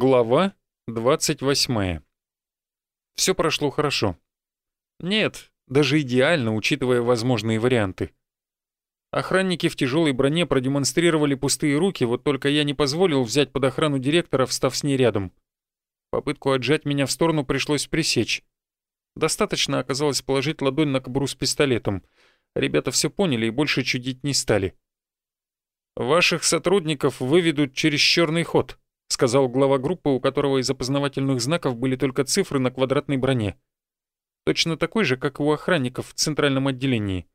Глава 28. Все прошло хорошо. Нет, даже идеально, учитывая возможные варианты. Охранники в тяжелой броне продемонстрировали пустые руки, вот только я не позволил взять под охрану директора, встав с ней рядом. Попытку отжать меня в сторону пришлось пресечь. Достаточно оказалось положить ладонь на кобуру с пистолетом. Ребята все поняли и больше чудить не стали. «Ваших сотрудников выведут через черный ход», — сказал глава группы, у которого из опознавательных знаков были только цифры на квадратной броне. Точно такой же, как у охранников в центральном отделении.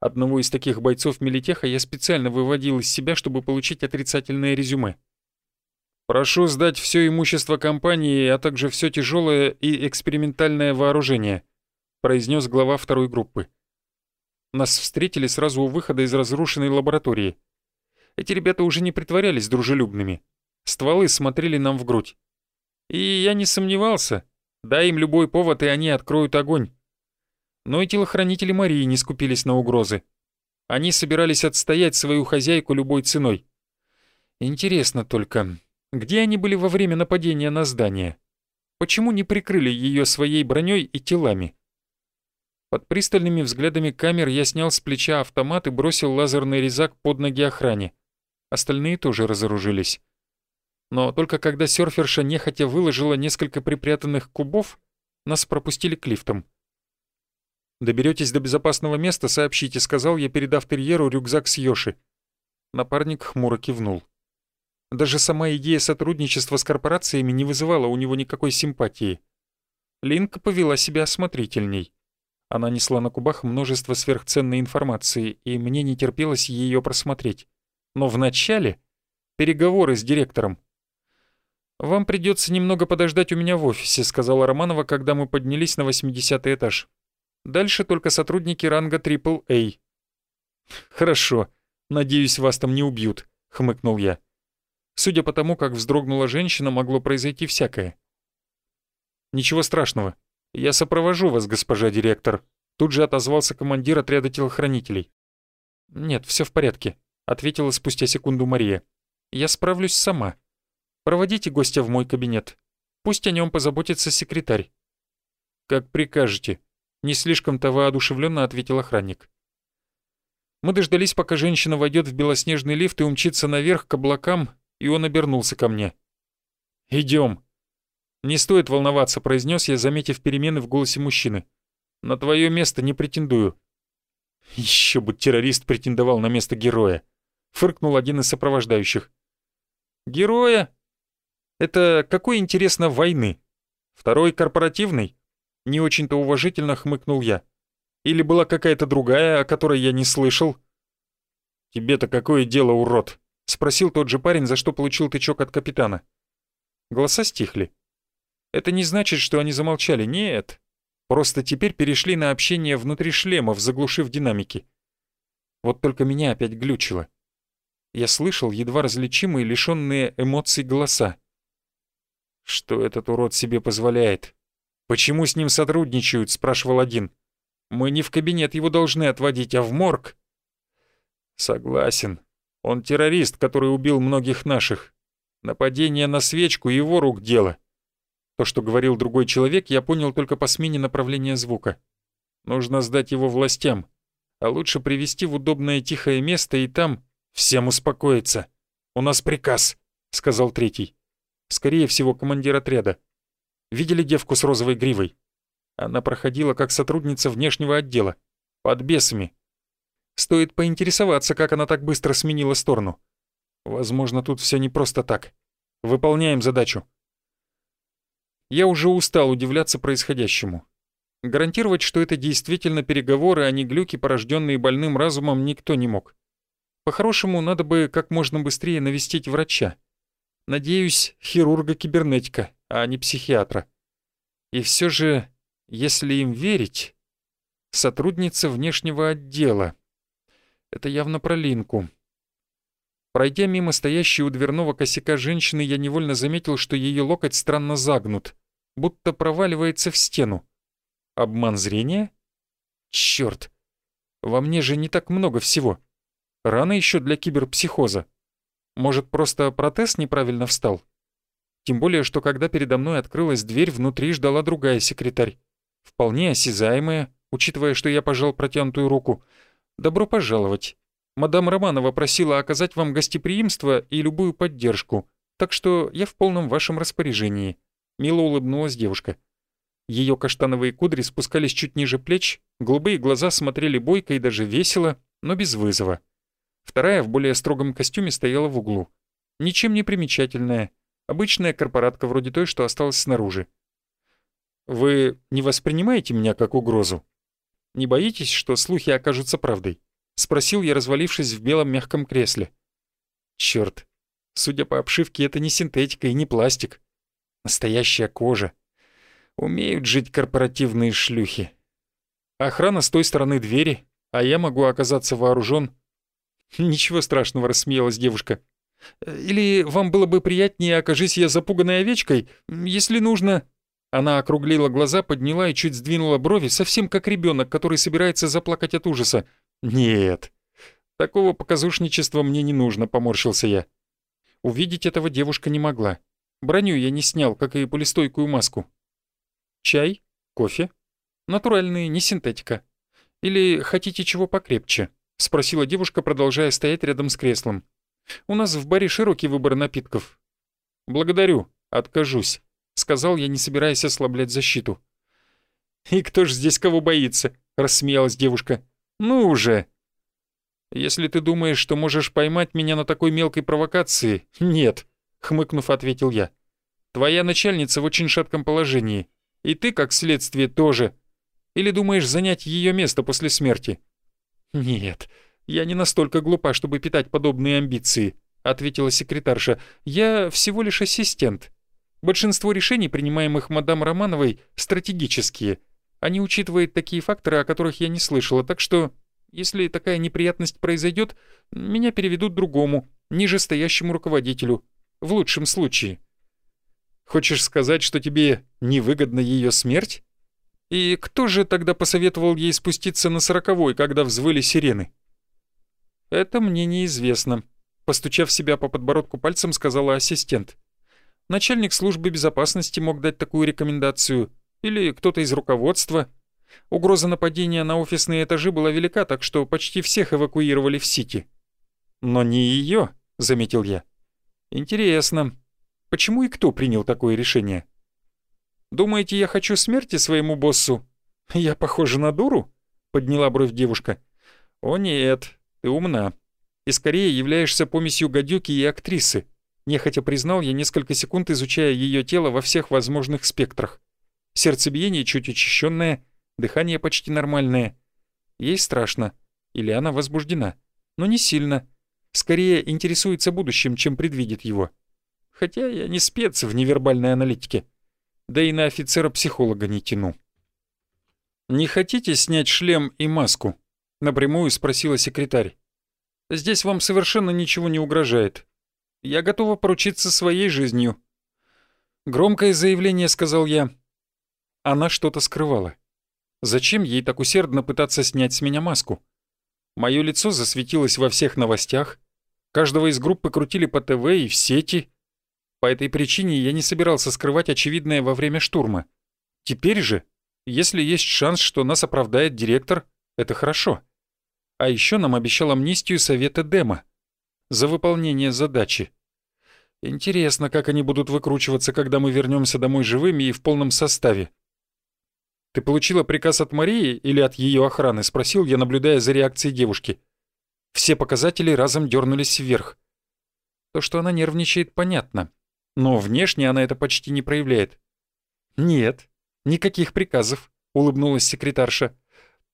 Одного из таких бойцов Милитеха я специально выводил из себя, чтобы получить отрицательное резюме. «Прошу сдать все имущество компании, а также все тяжелое и экспериментальное вооружение», произнес глава второй группы. Нас встретили сразу у выхода из разрушенной лаборатории. Эти ребята уже не притворялись дружелюбными. Стволы смотрели нам в грудь. И я не сомневался. Дай им любой повод, и они откроют огонь. Но и телохранители Марии не скупились на угрозы. Они собирались отстоять свою хозяйку любой ценой. Интересно только, где они были во время нападения на здание? Почему не прикрыли ее своей броней и телами? Под пристальными взглядами камер я снял с плеча автомат и бросил лазерный резак под ноги охране. Остальные тоже разоружились но только когда серферша нехотя выложила несколько припрятанных кубов, нас пропустили к лифтам. «Доберетесь до безопасного места, сообщите», — сказал я, передав терьеру рюкзак с Йоши. Напарник хмуро кивнул. Даже сама идея сотрудничества с корпорациями не вызывала у него никакой симпатии. Линка повела себя осмотрительней. Она несла на кубах множество сверхценной информации, и мне не терпелось ее просмотреть. Но вначале переговоры с директором. «Вам придется немного подождать у меня в офисе», — сказала Романова, когда мы поднялись на 80 этаж. «Дальше только сотрудники ранга AAA». «Хорошо. Надеюсь, вас там не убьют», — хмыкнул я. Судя по тому, как вздрогнула женщина, могло произойти всякое. «Ничего страшного. Я сопровожу вас, госпожа директор», — тут же отозвался командир отряда телохранителей. «Нет, все в порядке», — ответила спустя секунду Мария. «Я справлюсь сама». Проводите гостя в мой кабинет. Пусть о нем позаботится секретарь». «Как прикажете», — не слишком-то воодушевленно ответил охранник. Мы дождались, пока женщина войдет в белоснежный лифт и умчится наверх к облакам, и он обернулся ко мне. Идем. «Не стоит волноваться», — произнес я, заметив перемены в голосе мужчины. «На твое место не претендую». Еще бы террорист претендовал на место героя. Фыркнул один из сопровождающих. «Героя? Это какой, интересно, войны? Второй корпоративный? Не очень-то уважительно хмыкнул я. Или была какая-то другая, о которой я не слышал? Тебе-то какое дело, урод? Спросил тот же парень, за что получил тычок от капитана. Голоса стихли. Это не значит, что они замолчали, нет. Просто теперь перешли на общение внутри шлемов, заглушив динамики. Вот только меня опять глючило. Я слышал едва различимые, лишенные эмоций голоса. «Что этот урод себе позволяет? Почему с ним сотрудничают?» — спрашивал один. «Мы не в кабинет его должны отводить, а в морг». «Согласен. Он террорист, который убил многих наших. Нападение на свечку — его рук дело». То, что говорил другой человек, я понял только по смене направления звука. Нужно сдать его властям, а лучше привести в удобное тихое место и там всем успокоиться. У нас приказ, — сказал третий. Скорее всего, командир отряда. Видели девку с розовой гривой? Она проходила как сотрудница внешнего отдела. Под бесами. Стоит поинтересоваться, как она так быстро сменила сторону. Возможно, тут все не просто так. Выполняем задачу. Я уже устал удивляться происходящему. Гарантировать, что это действительно переговоры, а не глюки, порожденные больным разумом, никто не мог. По-хорошему, надо бы как можно быстрее навестить врача. Надеюсь, хирурга-кибернетика, а не психиатра. И все же, если им верить, сотрудница внешнего отдела. Это явно про Линку. Пройдя мимо стоящей у дверного косяка женщины, я невольно заметил, что ее локоть странно загнут, будто проваливается в стену. Обман зрения? Черт! Во мне же не так много всего. Рано еще для киберпсихоза. Может, просто протез неправильно встал? Тем более, что когда передо мной открылась дверь, внутри ждала другая секретарь. Вполне осязаемая, учитывая, что я пожал протянутую руку. «Добро пожаловать. Мадам Романова просила оказать вам гостеприимство и любую поддержку, так что я в полном вашем распоряжении», — мило улыбнулась девушка. Ее каштановые кудри спускались чуть ниже плеч, голубые глаза смотрели бойко и даже весело, но без вызова. Вторая в более строгом костюме стояла в углу. Ничем не примечательная, обычная корпоратка вроде той, что осталась снаружи. «Вы не воспринимаете меня как угрозу? Не боитесь, что слухи окажутся правдой?» — спросил я, развалившись в белом мягком кресле. Черт, судя по обшивке, это не синтетика и не пластик. Настоящая кожа. Умеют жить корпоративные шлюхи. Охрана с той стороны двери, а я могу оказаться вооружен. Ничего страшного, рассмеялась девушка. Или вам было бы приятнее, окажись я запуганной овечкой, если нужно... Она округлила глаза, подняла и чуть сдвинула брови, совсем как ребенок, который собирается заплакать от ужаса. «Нет, такого показушничества мне не нужно», — поморщился я. Увидеть этого девушка не могла. Броню я не снял, как и полистойкую маску. Чай? Кофе? Натуральный, не синтетика. Или хотите чего покрепче?» — спросила девушка, продолжая стоять рядом с креслом. «У нас в баре широкий выбор напитков». «Благодарю, откажусь», — сказал я, не собираясь ослаблять защиту. «И кто ж здесь кого боится?» — рассмеялась девушка. «Ну уже!» «Если ты думаешь, что можешь поймать меня на такой мелкой провокации, нет», — хмыкнув, ответил я. «Твоя начальница в очень шатком положении. И ты, как следствие, тоже. Или думаешь занять ее место после смерти?» «Нет, я не настолько глупа, чтобы питать подобные амбиции», — ответила секретарша. «Я всего лишь ассистент. Большинство решений, принимаемых мадам Романовой, стратегические. Они учитывают такие факторы, о которых я не слышала, так что, если такая неприятность произойдет, меня переведут другому, нижестоящему руководителю. В лучшем случае». Хочешь сказать, что тебе невыгодна ее смерть? И кто же тогда посоветовал ей спуститься на сороковой, когда взвыли сирены? Это мне неизвестно. Постучав себя по подбородку пальцем, сказала ассистент. Начальник службы безопасности мог дать такую рекомендацию. Или кто-то из руководства. Угроза нападения на офисные этажи была велика, так что почти всех эвакуировали в Сити. «Но не ее», — заметил я. «Интересно. Почему и кто принял такое решение? Думаете, я хочу смерти своему боссу? Я похожа на дуру? Подняла бровь девушка. О нет, ты умна. И скорее являешься помесью гадюки и актрисы. Нехотя признал я несколько секунд, изучая ее тело во всех возможных спектрах. Сердцебиение чуть учащенное, дыхание почти нормальное. Ей страшно. Или она возбуждена. Но не сильно. Скорее интересуется будущим, чем предвидит его хотя я не спец в невербальной аналитике. Да и на офицера-психолога не тяну. «Не хотите снять шлем и маску?» — напрямую спросила секретарь. «Здесь вам совершенно ничего не угрожает. Я готова поручиться своей жизнью». Громкое заявление, сказал я. Она что-то скрывала. Зачем ей так усердно пытаться снять с меня маску? Мое лицо засветилось во всех новостях. Каждого из группы крутили по ТВ и в сети. По этой причине я не собирался скрывать очевидное во время штурма. Теперь же, если есть шанс, что нас оправдает директор, это хорошо. А еще нам обещал амнистию Совета Дема за выполнение задачи. Интересно, как они будут выкручиваться, когда мы вернемся домой живыми и в полном составе. «Ты получила приказ от Марии или от ее охраны?» — спросил я, наблюдая за реакцией девушки. Все показатели разом дернулись вверх. То, что она нервничает, понятно но внешне она это почти не проявляет. «Нет, никаких приказов», — улыбнулась секретарша.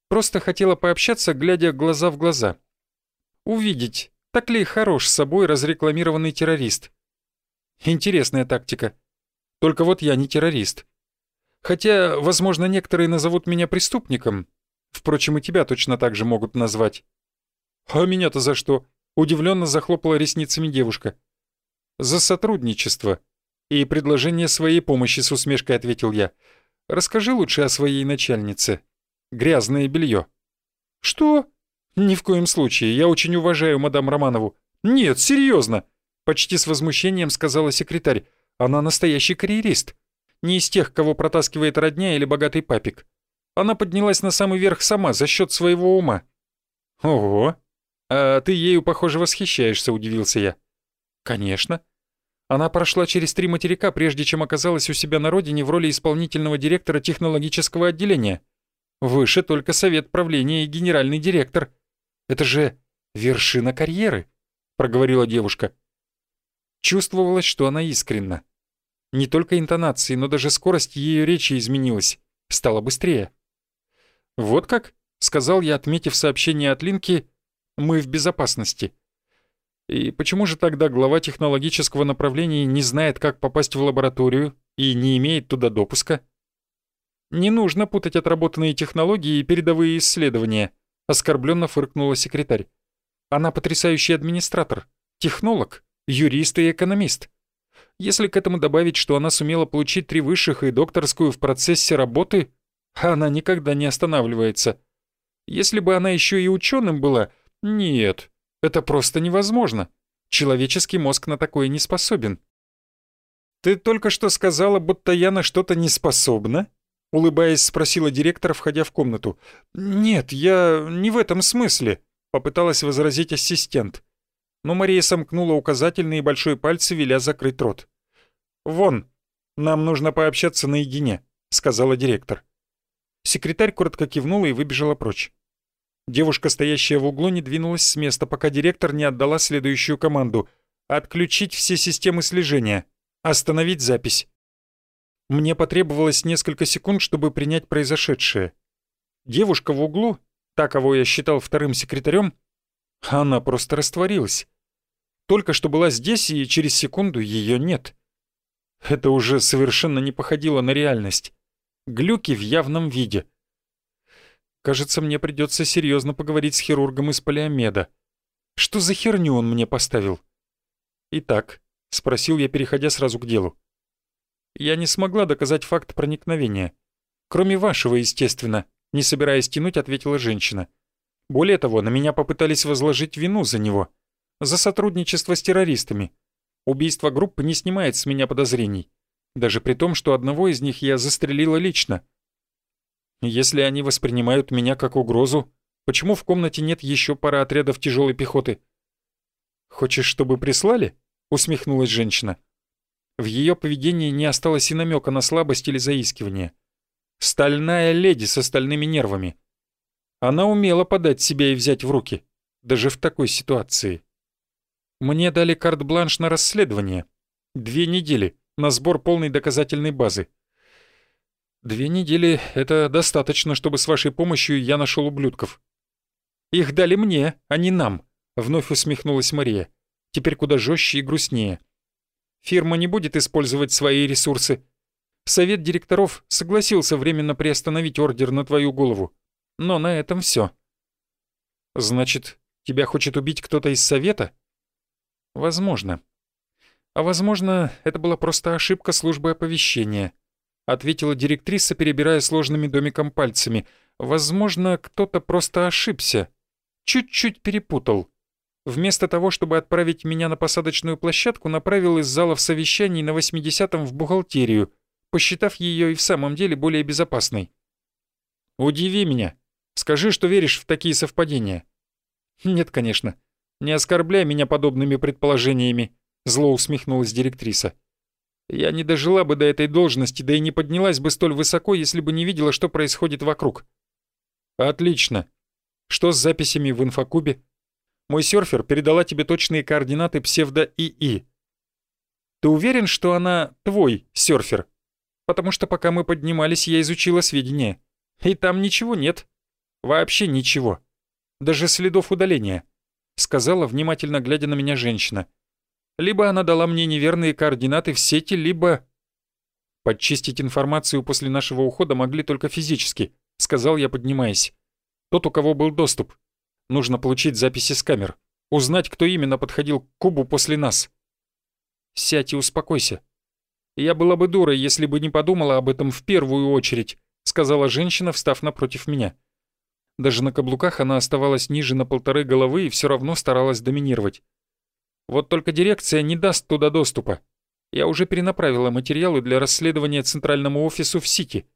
«Просто хотела пообщаться, глядя глаза в глаза. Увидеть, так ли хорош с собой разрекламированный террорист. Интересная тактика. Только вот я не террорист. Хотя, возможно, некоторые назовут меня преступником. Впрочем, и тебя точно так же могут назвать». «А меня-то за что?» — удивленно захлопала ресницами девушка за сотрудничество и предложение своей помощи с усмешкой ответил я. Расскажи лучше о своей начальнице. Грязное белье. Что? Ни в коем случае. Я очень уважаю мадам Романову. Нет, серьезно. Почти с возмущением сказала секретарь. Она настоящий карьерист. Не из тех, кого протаскивает родня или богатый папик. Она поднялась на самый верх сама за счет своего ума. Ого! А ты ею, похоже, восхищаешься, удивился я. Конечно. Она прошла через три материка, прежде чем оказалась у себя на родине в роли исполнительного директора технологического отделения. Выше только совет правления и генеральный директор. Это же вершина карьеры, проговорила девушка. Чувствовалось, что она искренна. Не только интонации, но даже скорость ее речи изменилась, стала быстрее. «Вот как?» — сказал я, отметив сообщение от Линки, «мы в безопасности». И почему же тогда глава технологического направления не знает, как попасть в лабораторию и не имеет туда допуска? Не нужно путать отработанные технологии и передовые исследования, оскорбленно фыркнула секретарь. Она потрясающий администратор, технолог, юрист и экономист. Если к этому добавить, что она сумела получить три высших и докторскую в процессе работы, она никогда не останавливается. Если бы она еще и ученым была, нет, это просто невозможно. Человеческий мозг на такое не способен. «Ты только что сказала, будто я на что-то не способна?» Улыбаясь, спросила директор, входя в комнату. «Нет, я не в этом смысле», — попыталась возразить ассистент. Но Мария сомкнула указательный и большой пальцы, веля закрыть рот. «Вон, нам нужно пообщаться наедине», — сказала директор. Секретарь коротко кивнула и выбежала прочь. Девушка, стоящая в углу, не двинулась с места, пока директор не отдала следующую команду — отключить все системы слежения, остановить запись. Мне потребовалось несколько секунд, чтобы принять произошедшее. Девушка в углу, та, кого я считал вторым секретарем, она просто растворилась. Только что была здесь, и через секунду ее нет. Это уже совершенно не походило на реальность. Глюки в явном виде — Кажется, мне придется серьезно поговорить с хирургом из полиомеда. Что за херню он мне поставил? Итак, спросил я, переходя сразу к делу. Я не смогла доказать факт проникновения. Кроме вашего, естественно, не собираясь тянуть, ответила женщина. Более того, на меня попытались возложить вину за него. За сотрудничество с террористами. Убийство группы не снимает с меня подозрений. Даже при том, что одного из них я застрелила лично. Если они воспринимают меня как угрозу, почему в комнате нет еще пары отрядов тяжелой пехоты? Хочешь, чтобы прислали? усмехнулась женщина. В ее поведении не осталось и намека на слабость или заискивание. Стальная леди с остальными нервами. Она умела подать себя и взять в руки, даже в такой ситуации. Мне дали карт-бланш на расследование. Две недели на сбор полной доказательной базы. Две недели — это достаточно, чтобы с вашей помощью я нашел ублюдков. Их дали мне, а не нам, — вновь усмехнулась Мария. Теперь куда жестче и грустнее. Фирма не будет использовать свои ресурсы. Совет директоров согласился временно приостановить ордер на твою голову. Но на этом все. Значит, тебя хочет убить кто-то из совета? Возможно. А возможно, это была просто ошибка службы оповещения —— ответила директриса, перебирая сложными домиком пальцами. «Возможно, кто-то просто ошибся. Чуть-чуть перепутал. Вместо того, чтобы отправить меня на посадочную площадку, направил из залов совещаний на 80-м в бухгалтерию, посчитав ее и в самом деле более безопасной. «Удиви меня. Скажи, что веришь в такие совпадения». «Нет, конечно. Не оскорбляй меня подобными предположениями», — зло усмехнулась директриса. Я не дожила бы до этой должности, да и не поднялась бы столь высоко, если бы не видела, что происходит вокруг. Отлично. Что с записями в инфокубе? Мой серфер передала тебе точные координаты псевдо-ИИ. Ты уверен, что она твой серфер? Потому что пока мы поднимались, я изучила сведения. И там ничего нет. Вообще ничего. Даже следов удаления. Сказала, внимательно глядя на меня женщина. — либо она дала мне неверные координаты в сети, либо... Подчистить информацию после нашего ухода могли только физически, сказал я, поднимаясь. Тот, у кого был доступ. Нужно получить записи с камер. Узнать, кто именно подходил к кубу после нас. Сядь и успокойся. Я была бы дурой, если бы не подумала об этом в первую очередь, сказала женщина, встав напротив меня. Даже на каблуках она оставалась ниже на полторы головы и все равно старалась доминировать. Вот только дирекция не даст туда доступа. Я уже перенаправила материалы для расследования центральному офису в Сити.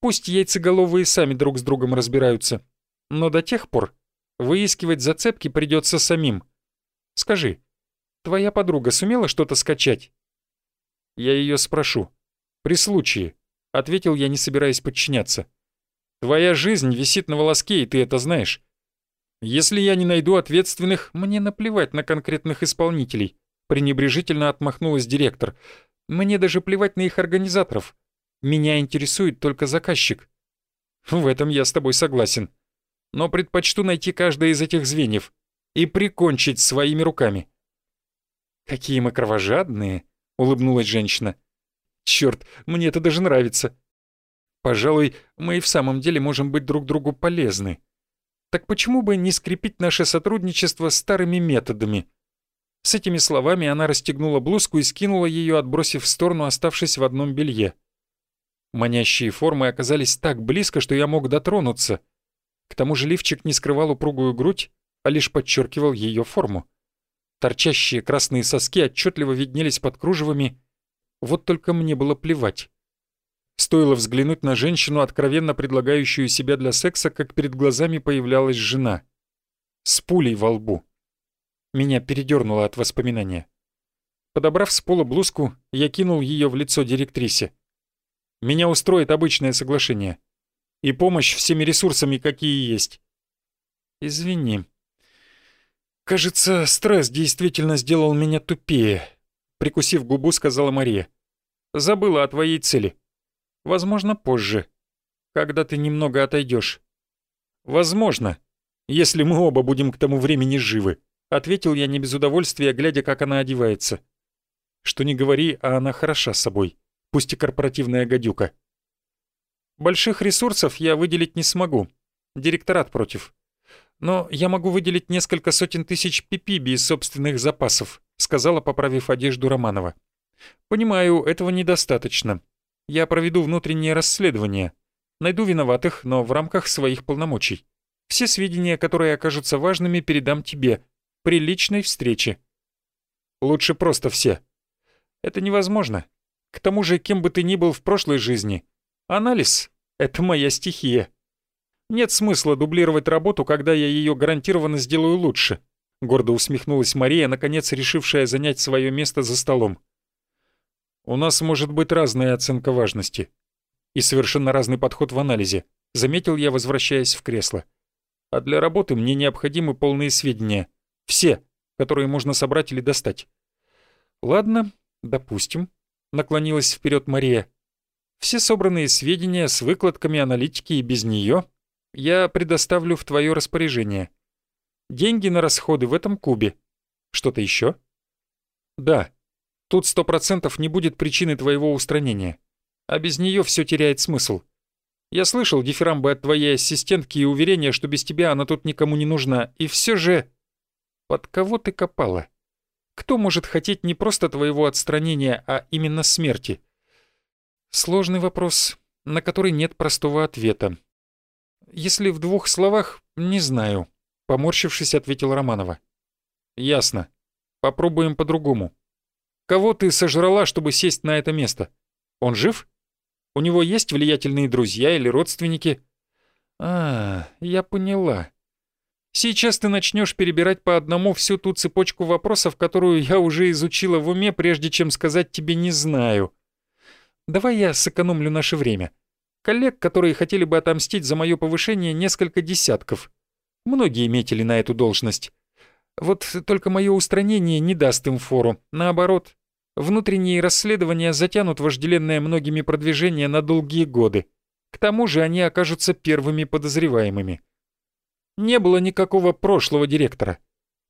Пусть яйцеголовые сами друг с другом разбираются. Но до тех пор выискивать зацепки придется самим. Скажи, твоя подруга сумела что-то скачать? Я ее спрошу. При случае, — ответил я, не собираясь подчиняться. Твоя жизнь висит на волоске, и ты это знаешь. Если я не найду ответственных, мне наплевать на конкретных исполнителей, пренебрежительно отмахнулась директор. Мне даже плевать на их организаторов. Меня интересует только заказчик. В этом я с тобой согласен. Но предпочту найти каждое из этих звеньев и прикончить своими руками. Какие мы кровожадные, улыбнулась женщина. Черт, мне это даже нравится. Пожалуй, мы и в самом деле можем быть друг другу полезны. Так почему бы не скрепить наше сотрудничество старыми методами? С этими словами она расстегнула блузку и скинула ее, отбросив в сторону, оставшись в одном белье. Манящие формы оказались так близко, что я мог дотронуться. К тому же лифчик не скрывал упругую грудь, а лишь подчеркивал ее форму. Торчащие красные соски отчетливо виднелись под кружевами, вот только мне было плевать. Стоило взглянуть на женщину, откровенно предлагающую себя для секса, как перед глазами появлялась жена. С пулей во лбу. Меня передернуло от воспоминания. Подобрав с пола блузку, я кинул ее в лицо директрисе. Меня устроит обычное соглашение. И помощь всеми ресурсами, какие есть. Извини. Кажется, стресс действительно сделал меня тупее, прикусив губу, сказала Мария. Забыла о твоей цели. Возможно, позже, когда ты немного отойдешь. Возможно, если мы оба будем к тому времени живы, ответил я не без удовольствия, глядя, как она одевается. Что не говори, а она хороша собой, пусть и корпоративная гадюка. Больших ресурсов я выделить не смогу. Директорат против. Но я могу выделить несколько сотен тысяч пипиби из собственных запасов, сказала, поправив одежду Романова. Понимаю, этого недостаточно. Я проведу внутреннее расследование. Найду виноватых, но в рамках своих полномочий. Все сведения, которые окажутся важными, передам тебе. При личной встрече. Лучше просто все. Это невозможно. К тому же, кем бы ты ни был в прошлой жизни, анализ — это моя стихия. Нет смысла дублировать работу, когда я ее гарантированно сделаю лучше. Гордо усмехнулась Мария, наконец решившая занять свое место за столом. У нас может быть разная оценка важности. И совершенно разный подход в анализе, заметил я, возвращаясь в кресло. А для работы мне необходимы полные сведения. Все, которые можно собрать или достать. Ладно, допустим, наклонилась вперед Мария. Все собранные сведения с выкладками аналитики и без нее я предоставлю в твое распоряжение. Деньги на расходы в этом кубе. Что-то еще? Да, Тут сто процентов не будет причины твоего устранения. А без нее все теряет смысл. Я слышал дифирамбы от твоей ассистентки и уверения, что без тебя она тут никому не нужна. И все же... Под кого ты копала? Кто может хотеть не просто твоего отстранения, а именно смерти? Сложный вопрос, на который нет простого ответа. Если в двух словах, не знаю. Поморщившись, ответил Романова. Ясно. Попробуем по-другому. Кого ты сожрала, чтобы сесть на это место? Он жив? У него есть влиятельные друзья или родственники? А, я поняла. Сейчас ты начнешь перебирать по одному всю ту цепочку вопросов, которую я уже изучила в уме, прежде чем сказать тебе «не знаю». Давай я сэкономлю наше время. Коллег, которые хотели бы отомстить за мое повышение, несколько десятков. Многие метили на эту должность. Вот только мое устранение не даст им фору. Наоборот, Внутренние расследования затянут вожделенное многими продвижение на долгие годы. К тому же они окажутся первыми подозреваемыми. Не было никакого прошлого директора.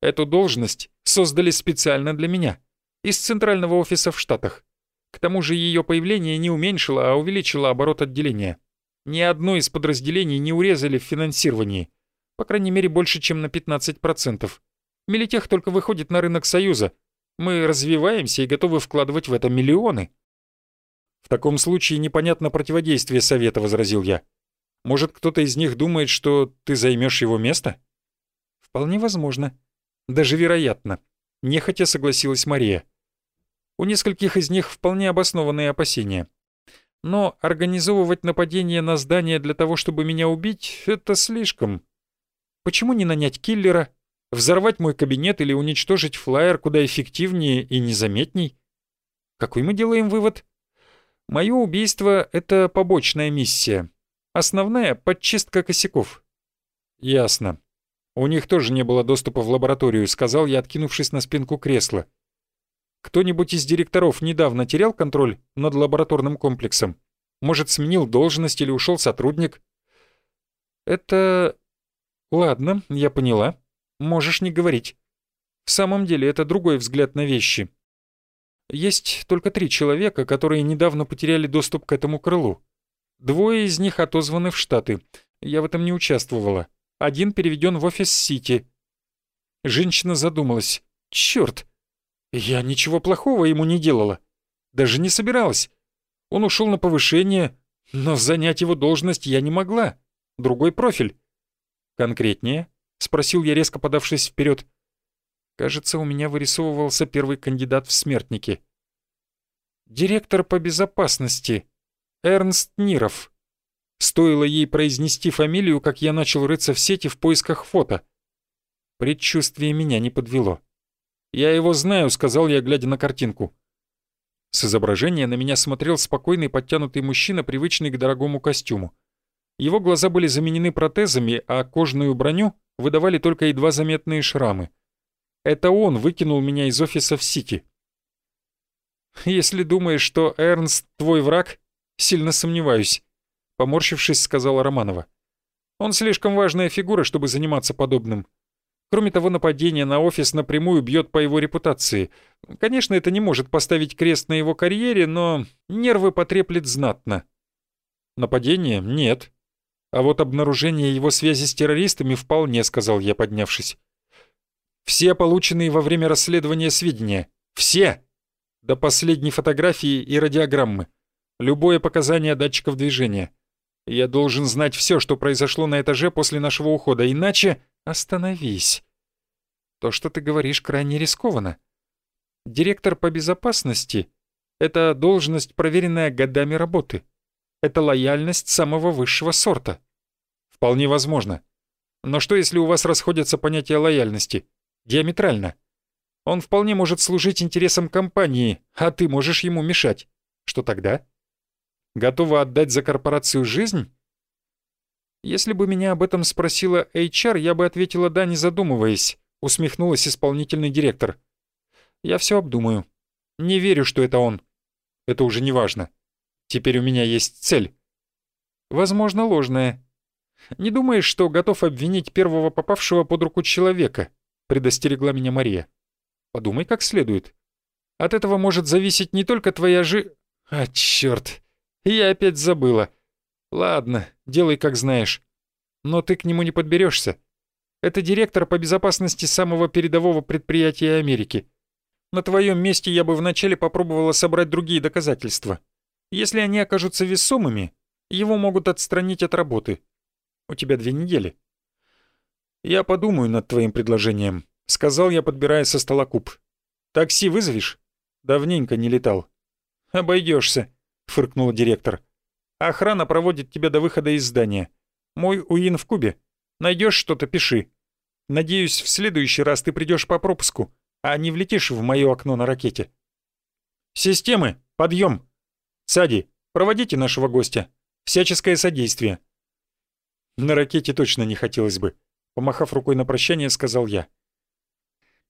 Эту должность создали специально для меня, из центрального офиса в Штатах. К тому же ее появление не уменьшило, а увеличило оборот отделения. Ни одно из подразделений не урезали в финансировании. По крайней мере, больше, чем на 15%. Милитех только выходит на рынок Союза, мы развиваемся и готовы вкладывать в это миллионы». «В таком случае непонятно противодействие Совета», — возразил я. «Может, кто-то из них думает, что ты займешь его место?» «Вполне возможно. Даже вероятно», — нехотя согласилась Мария. У нескольких из них вполне обоснованные опасения. Но организовывать нападение на здание для того, чтобы меня убить, это слишком. Почему не нанять киллера, взорвать мой кабинет или уничтожить флайер куда эффективнее и незаметней? Какой мы делаем вывод? Мое убийство — это побочная миссия. Основная — подчистка косяков. Ясно. У них тоже не было доступа в лабораторию, сказал я, откинувшись на спинку кресла. Кто-нибудь из директоров недавно терял контроль над лабораторным комплексом? Может, сменил должность или ушел сотрудник? Это... Ладно, я поняла. Можешь не говорить. В самом деле, это другой взгляд на вещи. Есть только три человека, которые недавно потеряли доступ к этому крылу. Двое из них отозваны в Штаты. Я в этом не участвовала. Один переведен в офис Сити. Женщина задумалась. Черт! Я ничего плохого ему не делала. Даже не собиралась. Он ушел на повышение, но занять его должность я не могла. Другой профиль. Конкретнее? Спросил я, резко подавшись вперед. Кажется, у меня вырисовывался первый кандидат в смертники. Директор по безопасности. Эрнст Ниров. Стоило ей произнести фамилию, как я начал рыться в сети в поисках фото. Предчувствие меня не подвело. «Я его знаю», — сказал я, глядя на картинку. С изображения на меня смотрел спокойный подтянутый мужчина, привычный к дорогому костюму. Его глаза были заменены протезами, а кожную броню выдавали только едва заметные шрамы. Это он выкинул меня из офиса в Сити. «Если думаешь, что Эрнст твой враг, сильно сомневаюсь», — поморщившись, сказала Романова. «Он слишком важная фигура, чтобы заниматься подобным. Кроме того, нападение на офис напрямую бьет по его репутации. Конечно, это не может поставить крест на его карьере, но нервы потреплет знатно». «Нападение? Нет. А вот обнаружение его связи с террористами вполне», — сказал я, поднявшись. Все полученные во время расследования сведения. Все! До последней фотографии и радиограммы. Любое показание датчиков движения. Я должен знать все, что произошло на этаже после нашего ухода, иначе... Остановись. То, что ты говоришь, крайне рискованно. Директор по безопасности — это должность, проверенная годами работы. Это лояльность самого высшего сорта. Вполне возможно. Но что, если у вас расходятся понятия лояльности? Диаметрально. Он вполне может служить интересам компании, а ты можешь ему мешать. Что тогда? Готова отдать за корпорацию жизнь? Если бы меня об этом спросила HR, я бы ответила «да», не задумываясь, усмехнулась исполнительный директор. Я все обдумаю. Не верю, что это он. Это уже не важно. Теперь у меня есть цель. Возможно, ложная. Не думаешь, что готов обвинить первого попавшего под руку человека, предостерегла меня Мария. Подумай как следует. От этого может зависеть не только твоя жи... А, черт! Я опять забыла. Ладно, делай как знаешь. Но ты к нему не подберешься. Это директор по безопасности самого передового предприятия Америки. На твоем месте я бы вначале попробовала собрать другие доказательства. Если они окажутся весомыми, его могут отстранить от работы. У тебя две недели. «Я подумаю над твоим предложением», — сказал я, подбирая со стола куб. «Такси вызовешь?» «Давненько не летал». «Обойдешься», — фыркнул директор. «Охрана проводит тебя до выхода из здания. Мой УИН в Кубе. Найдешь что-то, пиши. Надеюсь, в следующий раз ты придешь по пропуску, а не влетишь в мое окно на ракете». «Системы, подъем! Сади, проводите нашего гостя. Всяческое содействие». На ракете точно не хотелось бы. Помахав рукой на прощание, сказал я.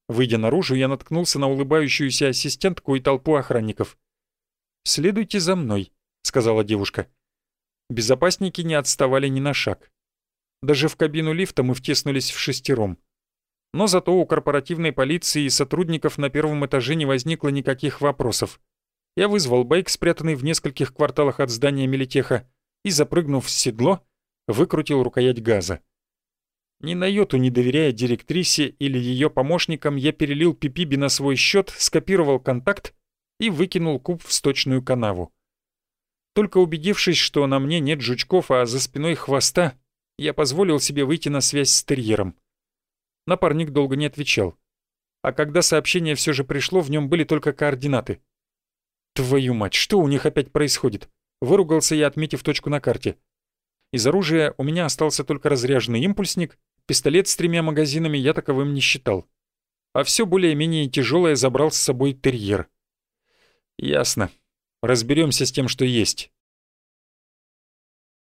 Выйдя наружу, я наткнулся на улыбающуюся ассистентку и толпу охранников. «Следуйте за мной», — сказала девушка. Безопасники не отставали ни на шаг. Даже в кабину лифта мы втиснулись в шестером. Но зато у корпоративной полиции и сотрудников на первом этаже не возникло никаких вопросов. Я вызвал байк, спрятанный в нескольких кварталах от здания Мелитеха, и, запрыгнув в седло, выкрутил рукоять газа. Ни на йоту не доверяя директрисе или ее помощникам, я перелил Пипиби на свой счет, скопировал контакт и выкинул куб в сточную канаву. Только убедившись, что на мне нет жучков, а за спиной хвоста, я позволил себе выйти на связь с терьером. Напарник долго не отвечал. А когда сообщение все же пришло, в нем были только координаты. Твою мать, что у них опять происходит? Выругался я, отметив точку на карте. Из оружия у меня остался только разряженный импульсник, пистолет с тремя магазинами я таковым не считал. А все более-менее тяжелое забрал с собой терьер. Ясно. Разберемся с тем, что есть.